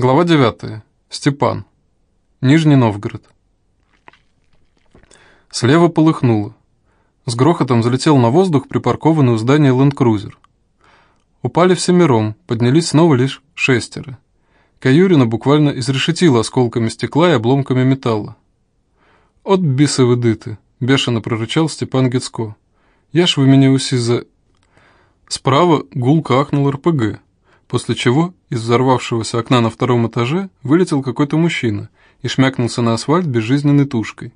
Глава 9. Степан. Нижний Новгород. Слева полыхнуло. С грохотом залетел на воздух припаркованный у здания ленд-крузер. Упали всемиром, поднялись снова лишь шестеро. Каюрина буквально изрешетила осколками стекла и обломками металла. «От бисовы дыты!» — бешено прорычал Степан Гицко. «Я ж вы меня уси за...» Справа гулко ахнул РПГ после чего из взорвавшегося окна на втором этаже вылетел какой-то мужчина и шмякнулся на асфальт безжизненной тушкой.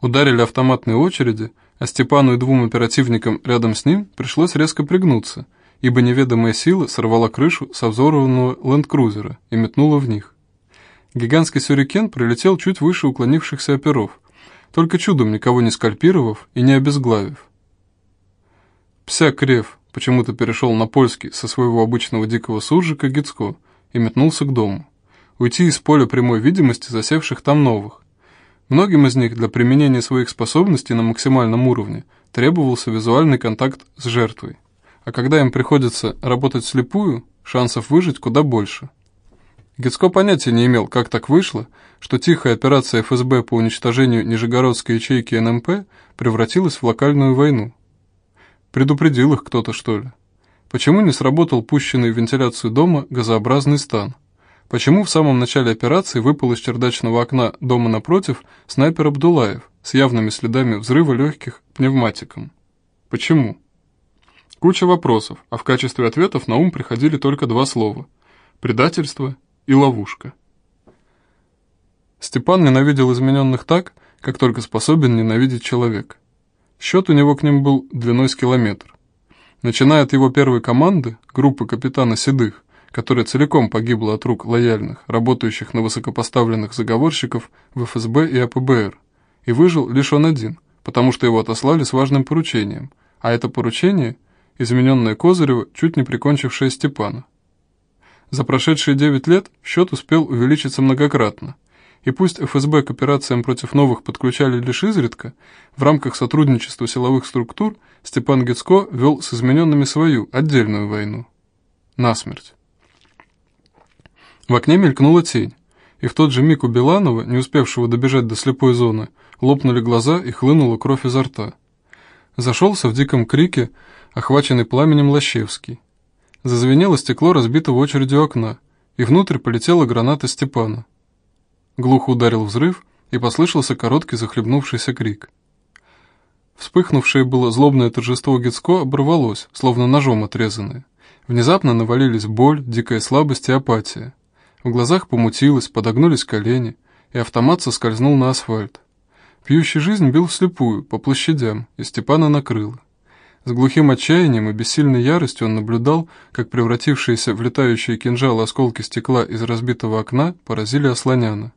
Ударили автоматные очереди, а Степану и двум оперативникам рядом с ним пришлось резко пригнуться, ибо неведомая сила сорвала крышу со взорванного ленд-крузера и метнула в них. Гигантский сюрикен пролетел чуть выше уклонившихся оперов, только чудом никого не скальпировав и не обезглавив. «Пся, Крев!» Почему-то перешел на польский со своего обычного дикого суржика Гицко и метнулся к дому. Уйти из поля прямой видимости засевших там новых. Многим из них для применения своих способностей на максимальном уровне требовался визуальный контакт с жертвой. А когда им приходится работать слепую, шансов выжить куда больше. Гицко понятия не имел, как так вышло, что тихая операция ФСБ по уничтожению Нижегородской ячейки НМП превратилась в локальную войну. Предупредил их кто-то, что ли? Почему не сработал пущенный в вентиляцию дома газообразный стан? Почему в самом начале операции выпал из чердачного окна дома напротив снайпер Абдулаев с явными следами взрыва легких пневматиком? Почему? Куча вопросов, а в качестве ответов на ум приходили только два слова – предательство и ловушка. Степан ненавидел измененных так, как только способен ненавидеть человека. Счет у него к ним был длиной с километр. Начиная от его первой команды, группы капитана Седых, которая целиком погибла от рук лояльных, работающих на высокопоставленных заговорщиков в ФСБ и АПБР, и выжил лишь он один, потому что его отослали с важным поручением, а это поручение – измененное Козырева, чуть не прикончившее Степана. За прошедшие 9 лет счет успел увеличиться многократно, и пусть ФСБ к операциям против новых подключали лишь изредка, в рамках сотрудничества силовых структур Степан Гицко вел с измененными свою, отдельную войну. Насмерть. В окне мелькнула тень, и в тот же миг у Беланова, не успевшего добежать до слепой зоны, лопнули глаза и хлынула кровь изо рта. Зашелся в диком крике, охваченный пламенем Лощевский. Зазвенело стекло разбитого очередью окна, и внутрь полетела граната Степана. Глухо ударил взрыв, и послышался короткий захлебнувшийся крик. Вспыхнувшее было злобное торжество Гицко оборвалось, словно ножом отрезанное. Внезапно навалились боль, дикая слабость и апатия. В глазах помутилось, подогнулись колени, и автомат соскользнул на асфальт. Пьющий жизнь бил вслепую, по площадям, и Степана накрыло. С глухим отчаянием и бессильной яростью он наблюдал, как превратившиеся в летающие кинжалы осколки стекла из разбитого окна поразили ослоняна.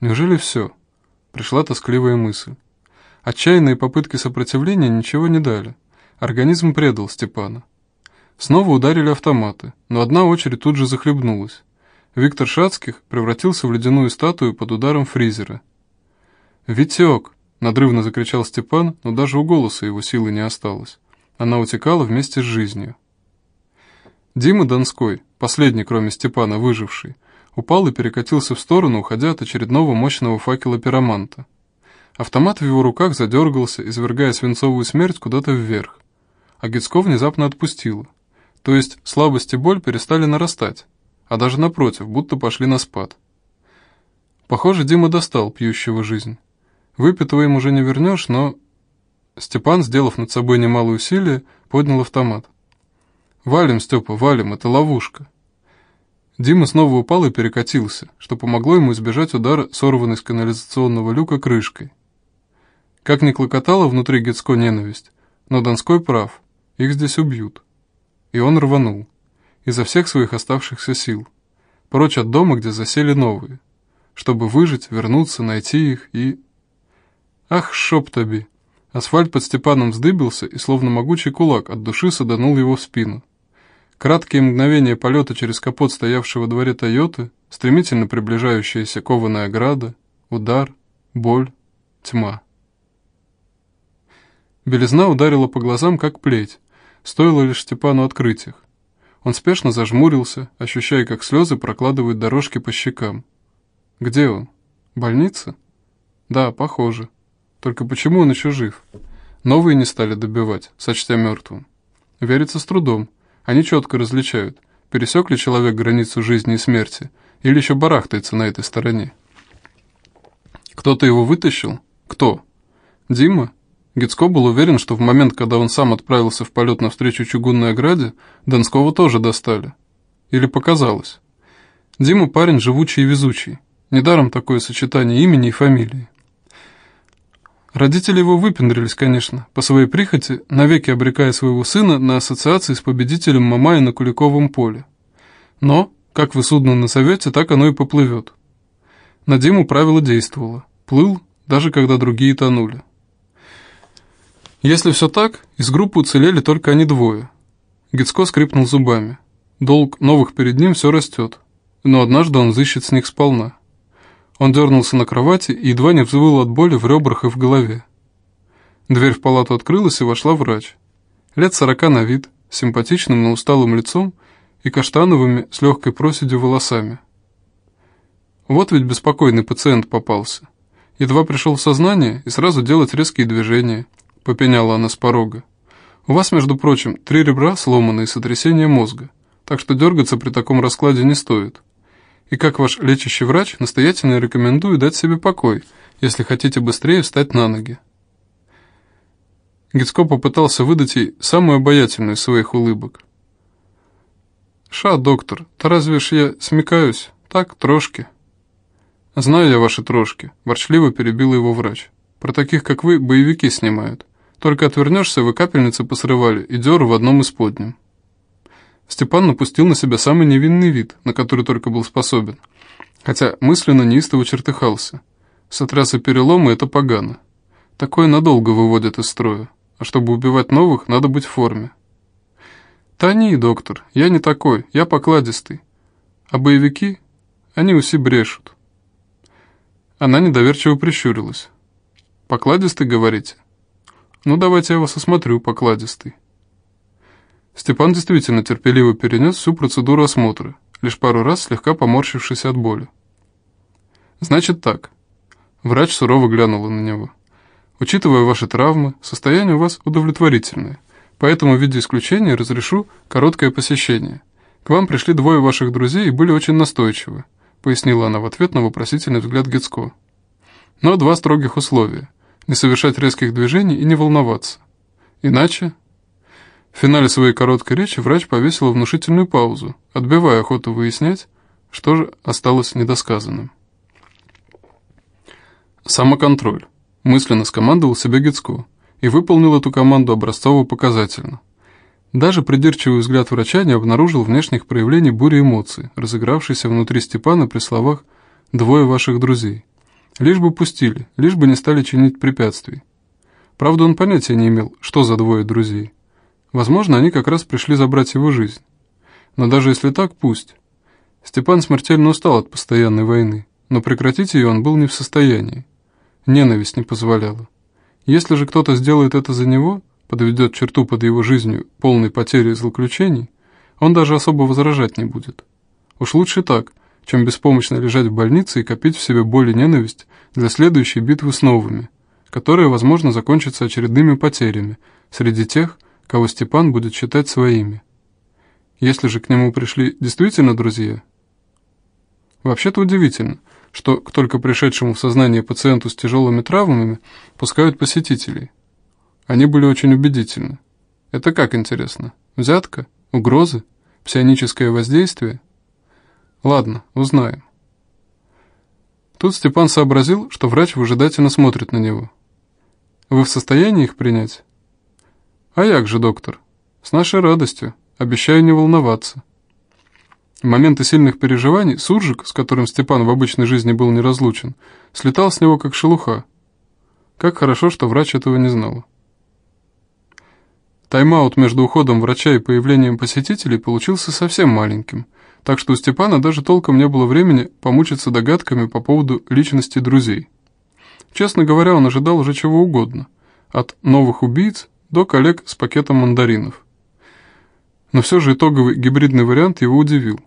Неужели все? Пришла тоскливая мысль. Отчаянные попытки сопротивления ничего не дали. Организм предал Степана. Снова ударили автоматы, но одна очередь тут же захлебнулась. Виктор Шацких превратился в ледяную статую под ударом фризера. «Витек!» — надрывно закричал Степан, но даже у голоса его силы не осталось. Она утекала вместе с жизнью. Дима Донской, последний, кроме Степана, выживший, упал и перекатился в сторону, уходя от очередного мощного факела пироманта. Автомат в его руках задергался, извергая свинцовую смерть куда-то вверх. А Гицко внезапно отпустило. То есть слабость и боль перестали нарастать, а даже напротив, будто пошли на спад. Похоже, Дима достал пьющего жизнь. Выпитого им уже не вернешь, но... Степан, сделав над собой немалое усилие, поднял автомат. «Валим, Степа, валим, это ловушка». Дима снова упал и перекатился, что помогло ему избежать удара сорванной с канализационного люка крышкой. Как ни клокотала внутри Гецко ненависть, но Донской прав, их здесь убьют. И он рванул, изо всех своих оставшихся сил, прочь от дома, где засели новые, чтобы выжить, вернуться, найти их и... Ах, шоп тоби! Асфальт под Степаном вздыбился и, словно могучий кулак, от души саданул его в спину. Краткие мгновения полета через капот стоявшего во дворе Тойоты, стремительно приближающаяся кованая ограда, удар, боль, тьма. Белизна ударила по глазам, как плеть, стоило лишь Степану открыть их. Он спешно зажмурился, ощущая, как слезы прокладывают дорожки по щекам. Где он? Больница? Да, похоже. Только почему он еще жив? Новые не стали добивать, сочтя мертвым. Верится с трудом. Они четко различают, пересек ли человек границу жизни и смерти, или еще барахтается на этой стороне. Кто-то его вытащил? Кто? Дима? Гицко был уверен, что в момент, когда он сам отправился в полет навстречу чугунной ограде, Донского тоже достали. Или показалось. Дима парень живучий и везучий. Недаром такое сочетание имени и фамилии. Родители его выпендрились, конечно, по своей прихоти, навеки обрекая своего сына на ассоциации с победителем Мамая на Куликовом поле. Но, как вы судно на совете, так оно и поплывет. На Диму правило действовало. Плыл, даже когда другие тонули. Если все так, из группы уцелели только они двое. Гицко скрипнул зубами. Долг новых перед ним все растет, но однажды он взыщет с них сполна. Он дернулся на кровати и едва не взвыл от боли в ребрах и в голове. Дверь в палату открылась, и вошла врач. Лет сорока на вид, симпатичным, но усталым лицом и каштановыми с легкой проседью волосами. Вот ведь беспокойный пациент попался. Едва пришел в сознание и сразу делать резкие движения – попеняла она с порога. «У вас, между прочим, три ребра сломаны и сотрясение мозга, так что дергаться при таком раскладе не стоит. И как ваш лечащий врач, настоятельно рекомендую дать себе покой, если хотите быстрее встать на ноги». Гицко попытался выдать ей самую обаятельную из своих улыбок. «Ша, доктор, то разве ж я смекаюсь? Так, трошки». «Знаю я ваши трошки», – ворчливо перебил его врач. «Про таких, как вы, боевики снимают. Только отвернешься, вы капельницы посрывали и дёру в одном из подним. Степан напустил на себя самый невинный вид, на который только был способен, хотя мысленно неистово чертыхался. Сотрясы переломы – это погано. Такое надолго выводят из строя, а чтобы убивать новых, надо быть в форме. «Тони, доктор, я не такой, я покладистый. А боевики, они уси брешут». Она недоверчиво прищурилась. «Покладистый, говорите?» «Ну, давайте я вас осмотрю, покладистый». Степан действительно терпеливо перенес всю процедуру осмотра, лишь пару раз слегка поморщившись от боли. «Значит так». Врач сурово глянула на него. «Учитывая ваши травмы, состояние у вас удовлетворительное, поэтому в виде исключения разрешу короткое посещение. К вам пришли двое ваших друзей и были очень настойчивы», пояснила она в ответ на вопросительный взгляд Гицко. «Но два строгих условия не совершать резких движений и не волноваться. Иначе... В финале своей короткой речи врач повесила внушительную паузу, отбивая охоту выяснять, что же осталось недосказанным. Самоконтроль. Мысленно скомандовал себе Гицко и выполнил эту команду образцово-показательно. Даже придирчивый взгляд врача не обнаружил внешних проявлений бури эмоций, разыгравшейся внутри Степана при словах «двое ваших друзей». Лишь бы пустили, лишь бы не стали чинить препятствий. Правда, он понятия не имел, что за двое друзей. Возможно, они как раз пришли забрать его жизнь. Но даже если так, пусть. Степан смертельно устал от постоянной войны, но прекратить ее он был не в состоянии. Ненависть не позволяла. Если же кто-то сделает это за него, подведет черту под его жизнью полной потери и злоключений, он даже особо возражать не будет. Уж лучше так, чем беспомощно лежать в больнице и копить в себе боль и ненависть для следующей битвы с новыми, которая, возможно, закончится очередными потерями среди тех, кого Степан будет считать своими. Если же к нему пришли действительно друзья, вообще-то удивительно, что к только пришедшему в сознание пациенту с тяжелыми травмами пускают посетителей. Они были очень убедительны. Это как интересно? Взятка? Угрозы? Псионическое воздействие? Ладно, узнаем. Тут Степан сообразил, что врач выжидательно смотрит на него. Вы в состоянии их принять? А як же, доктор? С нашей радостью. Обещаю не волноваться. В моменты сильных переживаний суржик, с которым Степан в обычной жизни был неразлучен, слетал с него как шелуха. Как хорошо, что врач этого не знал. Тайм-аут между уходом врача и появлением посетителей получился совсем маленьким – так что у Степана даже толком не было времени помучиться догадками по поводу личности друзей. Честно говоря, он ожидал уже чего угодно, от новых убийц до коллег с пакетом мандаринов. Но все же итоговый гибридный вариант его удивил.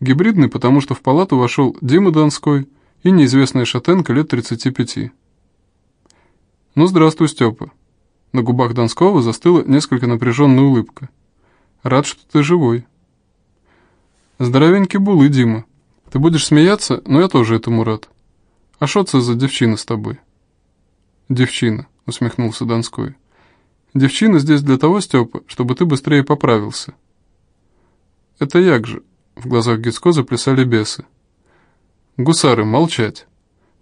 Гибридный, потому что в палату вошел Дима Донской и неизвестная шатенка лет 35. «Ну, здравствуй, Степа». На губах Донского застыла несколько напряженная улыбка. «Рад, что ты живой». «Здоровенький булы, Дима. Ты будешь смеяться, но я тоже этому рад. А что это за девчина с тобой?» «Девчина», — усмехнулся Донской. «Девчина здесь для того, Степа, чтобы ты быстрее поправился». «Это як же?» — в глазах Гицко заплясали бесы. «Гусары, молчать!»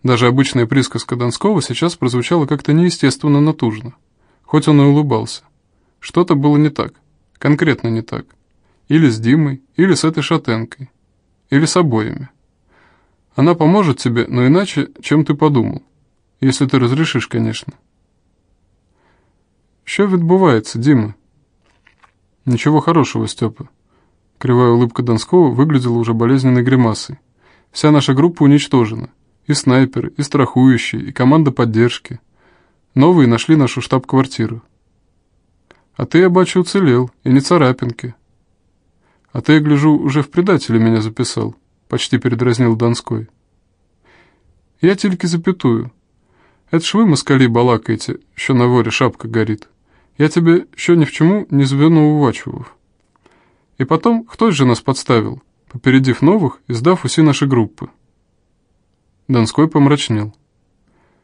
Даже обычная присказка Донского сейчас прозвучала как-то неестественно натужно, хоть он и улыбался. Что-то было не так, конкретно не так. Или с Димой, или с этой шатенкой, или с обоими. Она поможет тебе, но иначе, чем ты подумал. Если ты разрешишь, конечно. Що відбувається, Дима? Ничего хорошего, Степа. Кривая улыбка Донского выглядела уже болезненной гримасой. Вся наша группа уничтожена. И снайперы, и страхующие, и команда поддержки. Новые нашли нашу штаб-квартиру. А ты, я бачу, уцелел, и не царапинки. А ты, я гляжу, уже в предателе меня записал, почти передразнил Донской. Я тільки запятую. Это ж вы, москали, балакаете, що на ворі шапка горит. Я тебе еще ни в чему не звинувачивав. И потом, кто же нас подставил, попередив новых и сдав уси наши группы? Донской помрачнел.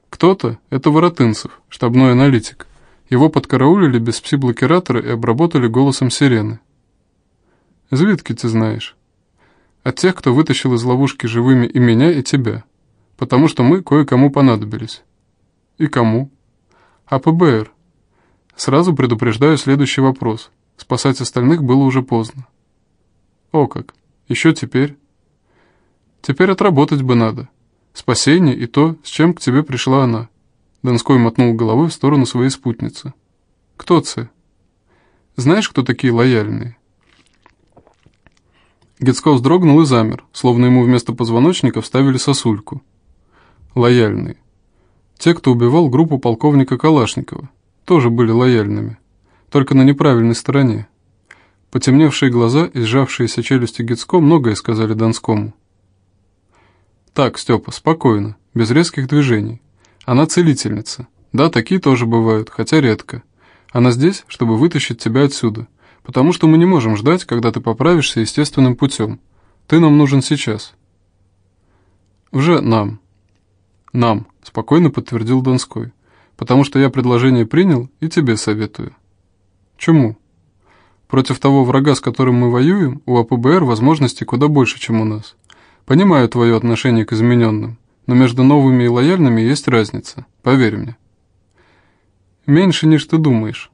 Кто-то, это Воротынцев, штабной аналитик. Его подкараулили без пси-блокиратора и обработали голосом сирены. Звідки ты знаешь? От тех, кто вытащил из ловушки живыми и меня, и тебя. Потому что мы кое-кому понадобились. И кому? А ПБР. Сразу предупреждаю следующий вопрос. Спасать остальных было уже поздно. О как. Еще теперь? Теперь отработать бы надо. Спасение и то, с чем к тебе пришла она. Донской мотнул головой в сторону своей спутницы. Кто це? Знаешь, кто такие лояльные? Гецков вздрогнул и замер, словно ему вместо позвоночника вставили сосульку. Лояльные. Те, кто убивал группу полковника Калашникова, тоже были лояльными, только на неправильной стороне. Потемневшие глаза и сжавшиеся челюсти Гицко многое сказали Донскому. «Так, Степа, спокойно, без резких движений. Она целительница. Да, такие тоже бывают, хотя редко. Она здесь, чтобы вытащить тебя отсюда, потому что мы не можем ждать, когда ты поправишься естественным путем. Ты нам нужен сейчас». «Уже нам». «Нам», — спокойно подтвердил Донской, «потому что я предложение принял и тебе советую». «Чему?» «Против того врага, с которым мы воюем, у АПБР возможностей куда больше, чем у нас. Понимаю твое отношение к измененным, но между новыми и лояльными есть разница, поверь мне». «Меньше, ніж ты думаешь.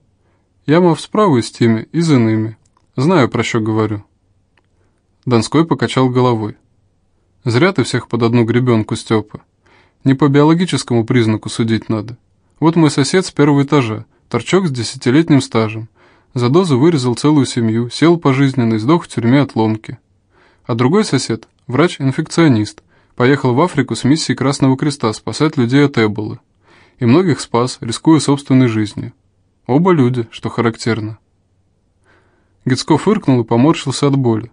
Я мав справу с теми и с иными. Знаю, про что говорю». Донской покачал головой. «Зря ты всех под одну гребенку, Степа. Не по биологическому признаку судить надо. Вот мой сосед с первого этажа, торчок с десятилетним стажем. За дозу вырезал целую семью, сел пожизненно и сдох в тюрьме от ломки. А другой сосед, врач-инфекционист, поехал в Африку с миссией Красного Креста спасать людей от эболы. И многих спас, рискуя собственной жизнью. Оба люди, что характерно. Гицко фыркнул и поморщился от боли.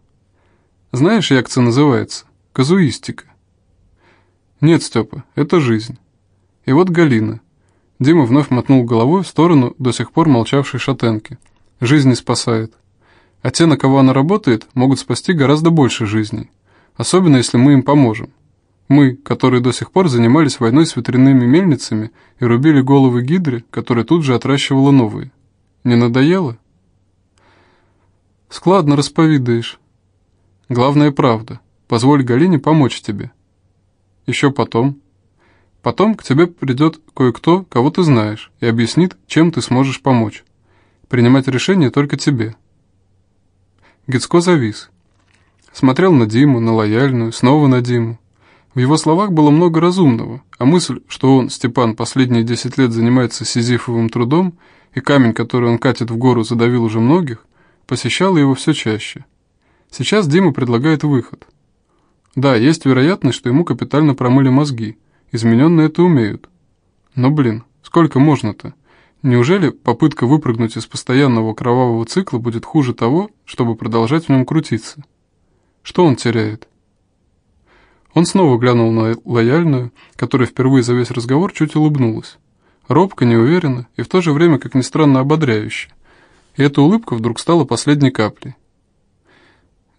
Знаешь, як це называется? Казуистика. Нет, Степа, это жизнь. И вот Галина. Дима вновь мотнул головой в сторону до сих пор молчавшей шатенки. Жизни спасает. А те, на кого она работает, могут спасти гораздо больше жизней. Особенно, если мы им поможем. Мы, которые до сих пор занимались войной с ветряными мельницами и рубили головы гидре, которая тут же отращивала новые. Не надоело? Складно расповедаешь. Главное правда. Позволь Галине помочь тебе. Еще потом. Потом к тебе придет кое-кто, кого ты знаешь, и объяснит, чем ты сможешь помочь. Принимать решение только тебе. Гицко завис. Смотрел на Диму, на лояльную, снова на Диму. В его словах было много разумного, а мысль, что он, Степан, последние десять лет занимается сизифовым трудом, и камень, который он катит в гору, задавил уже многих, посещала его все чаще. Сейчас Дима предлагает выход. Да, есть вероятность, что ему капитально промыли мозги, измененные это умеют. Но, блин, сколько можно-то? Неужели попытка выпрыгнуть из постоянного кровавого цикла будет хуже того, чтобы продолжать в нем крутиться? Что он теряет? Он снова глянул на лояльную, которая впервые за весь разговор чуть улыбнулась. Робко, неуверенно и в то же время, как ни странно, ободряюще. И эта улыбка вдруг стала последней каплей.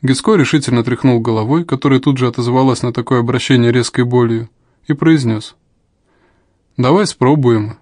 Гиско решительно тряхнул головой, которая тут же отозвалась на такое обращение резкой болью, и произнес. «Давай спробуем,